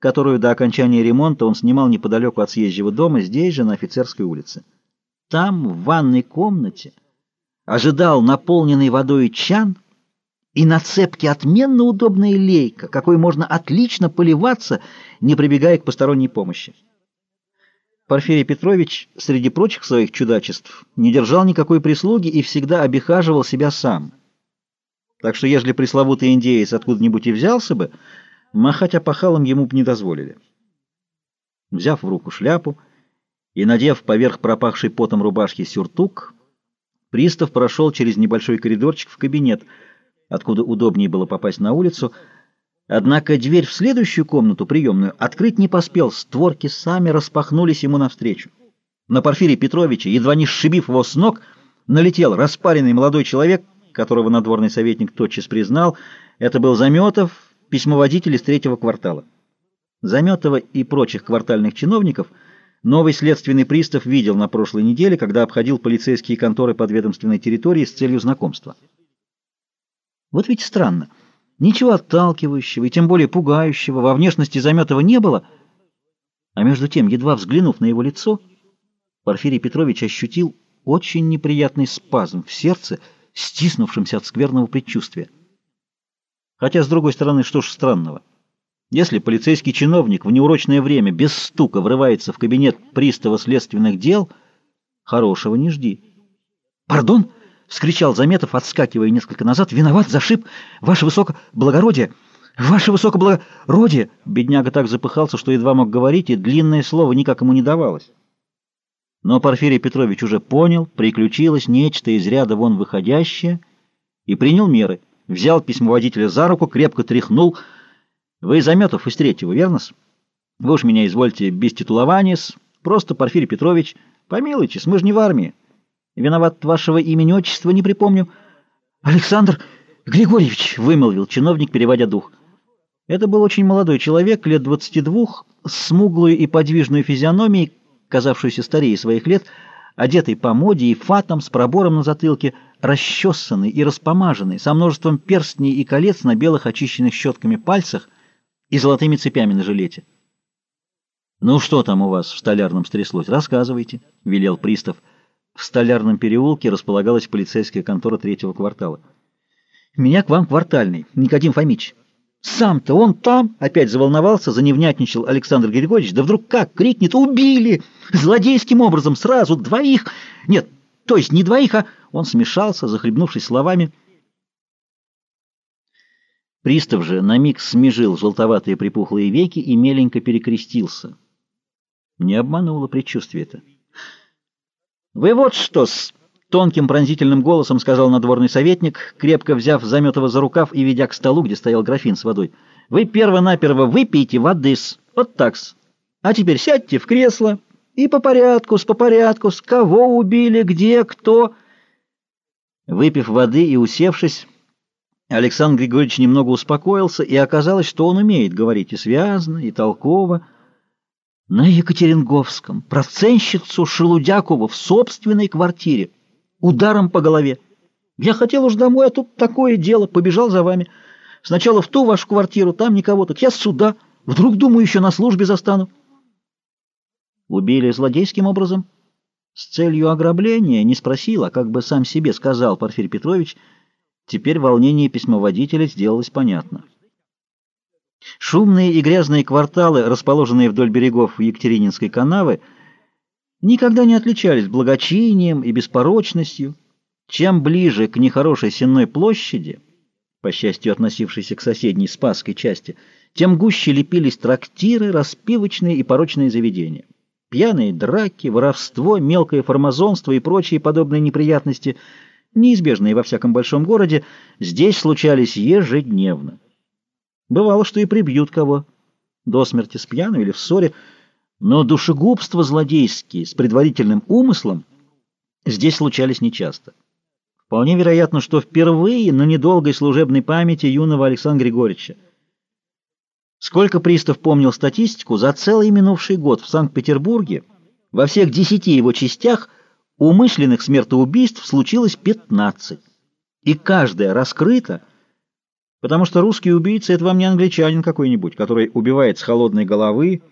которую до окончания ремонта он снимал неподалеку от съезжего дома, здесь же, на Офицерской улице. Там, в ванной комнате, ожидал наполненный водой чан и на цепке отменно удобная лейка, какой можно отлично поливаться, не прибегая к посторонней помощи. Порфирий Петрович, среди прочих своих чудачеств, не держал никакой прислуги и всегда обихаживал себя сам. Так что, если пресловутый индеец откуда-нибудь и взялся бы, махать опахалом ему бы не дозволили. Взяв в руку шляпу и надев поверх пропахшей потом рубашки сюртук, пристав прошел через небольшой коридорчик в кабинет, откуда удобнее было попасть на улицу, Однако дверь в следующую комнату, приемную, открыть не поспел, створки сами распахнулись ему навстречу. На Порфирия Петровича, едва не сшибив его с ног, налетел распаренный молодой человек, которого надворный советник тотчас признал. Это был Заметов, письмоводитель из третьего квартала. Заметова и прочих квартальных чиновников новый следственный пристав видел на прошлой неделе, когда обходил полицейские конторы подведомственной территории с целью знакомства. Вот ведь странно. Ничего отталкивающего и тем более пугающего во внешности Заметова не было, а между тем, едва взглянув на его лицо, Порфирий Петрович ощутил очень неприятный спазм в сердце, стиснувшемся от скверного предчувствия. Хотя, с другой стороны, что ж странного? Если полицейский чиновник в неурочное время без стука врывается в кабинет пристава следственных дел, хорошего не жди. «Пардон!» — вскричал Заметов, отскакивая несколько назад. «Виноват, зашиб! Ваше высокоблагородие! Ваше высокоблагородие!» Бедняга так запыхался, что едва мог говорить, и длинное слово никак ему не давалось. Но Порфирий Петрович уже понял, приключилось нечто из ряда вон выходящее, и принял меры. Взял письмоводителя за руку, крепко тряхнул. «Вы Заметов из третьего, верно-с? Вы уж меня извольте без титулования Просто Порфирий Петрович. Помилуйтесь, мы же не в армии». Виноват вашего имени отчества не припомню. Александр Григорьевич, вымолвил чиновник, переводя дух. Это был очень молодой человек, лет двадцати двух, с смуглой и подвижной физиономией, казавшуюся старее своих лет, одетый по моде и фатом, с пробором на затылке, расчесанный и распомаженный, со множеством перстней и колец на белых очищенных щетками пальцах и золотыми цепями на жилете. «Ну что там у вас в столярном стряслось? Рассказывайте», — велел пристав. В Столярном переулке располагалась полицейская контора третьего квартала. «Меня к вам квартальный, Никодим Фомич». «Сам-то он там!» — опять заволновался, заневнятничал Александр Григорьевич. «Да вдруг как? Крикнет! Убили! Злодейским образом! Сразу двоих! Нет, то есть не двоих, а...» Он смешался, захлебнувшись словами. Пристав же на миг смежил желтоватые припухлые веки и меленько перекрестился. Не обмануло предчувствие это. «Вы вот что с тонким пронзительным голосом сказал надворный советник, крепко взяв Заметова за рукав и ведя к столу, где стоял графин с водой. «Вы перво-наперво выпейте воды с... Вот так-с. А теперь сядьте в кресло и по порядку, с по порядку, с кого убили, где, кто...» Выпив воды и усевшись, Александр Григорьевич немного успокоился, и оказалось, что он умеет говорить и связно, и толково, на Екатеринговском проценщицу Шелудякову в собственной квартире ударом по голове. Я хотел уж домой, а тут такое дело, побежал за вами. Сначала в ту вашу квартиру, там никого, так я сюда. Вдруг, думаю, еще на службе застану. Убили злодейским образом? С целью ограбления? Не спросил, а как бы сам себе сказал Порфирий Петрович. Теперь волнение письмоводителя сделалось понятно. Шумные и грязные кварталы, расположенные вдоль берегов Екатерининской канавы, никогда не отличались благочинием и беспорочностью. Чем ближе к нехорошей сенной площади, по счастью относившейся к соседней Спасской части, тем гуще лепились трактиры, распивочные и порочные заведения. Пьяные драки, воровство, мелкое формазонство и прочие подобные неприятности, неизбежные во всяком большом городе, здесь случались ежедневно. Бывало, что и прибьют кого, до смерти с пьяну или в ссоре, но душегубства злодейские с предварительным умыслом здесь случались нечасто. Вполне вероятно, что впервые на недолгой служебной памяти юного Александра Григорьевича. Сколько пристав помнил статистику, за целый минувший год в Санкт-Петербурге во всех десяти его частях умышленных смертоубийств случилось 15, и каждая раскрыта Потому что русский убийца — это вам не англичанин какой-нибудь, который убивает с холодной головы,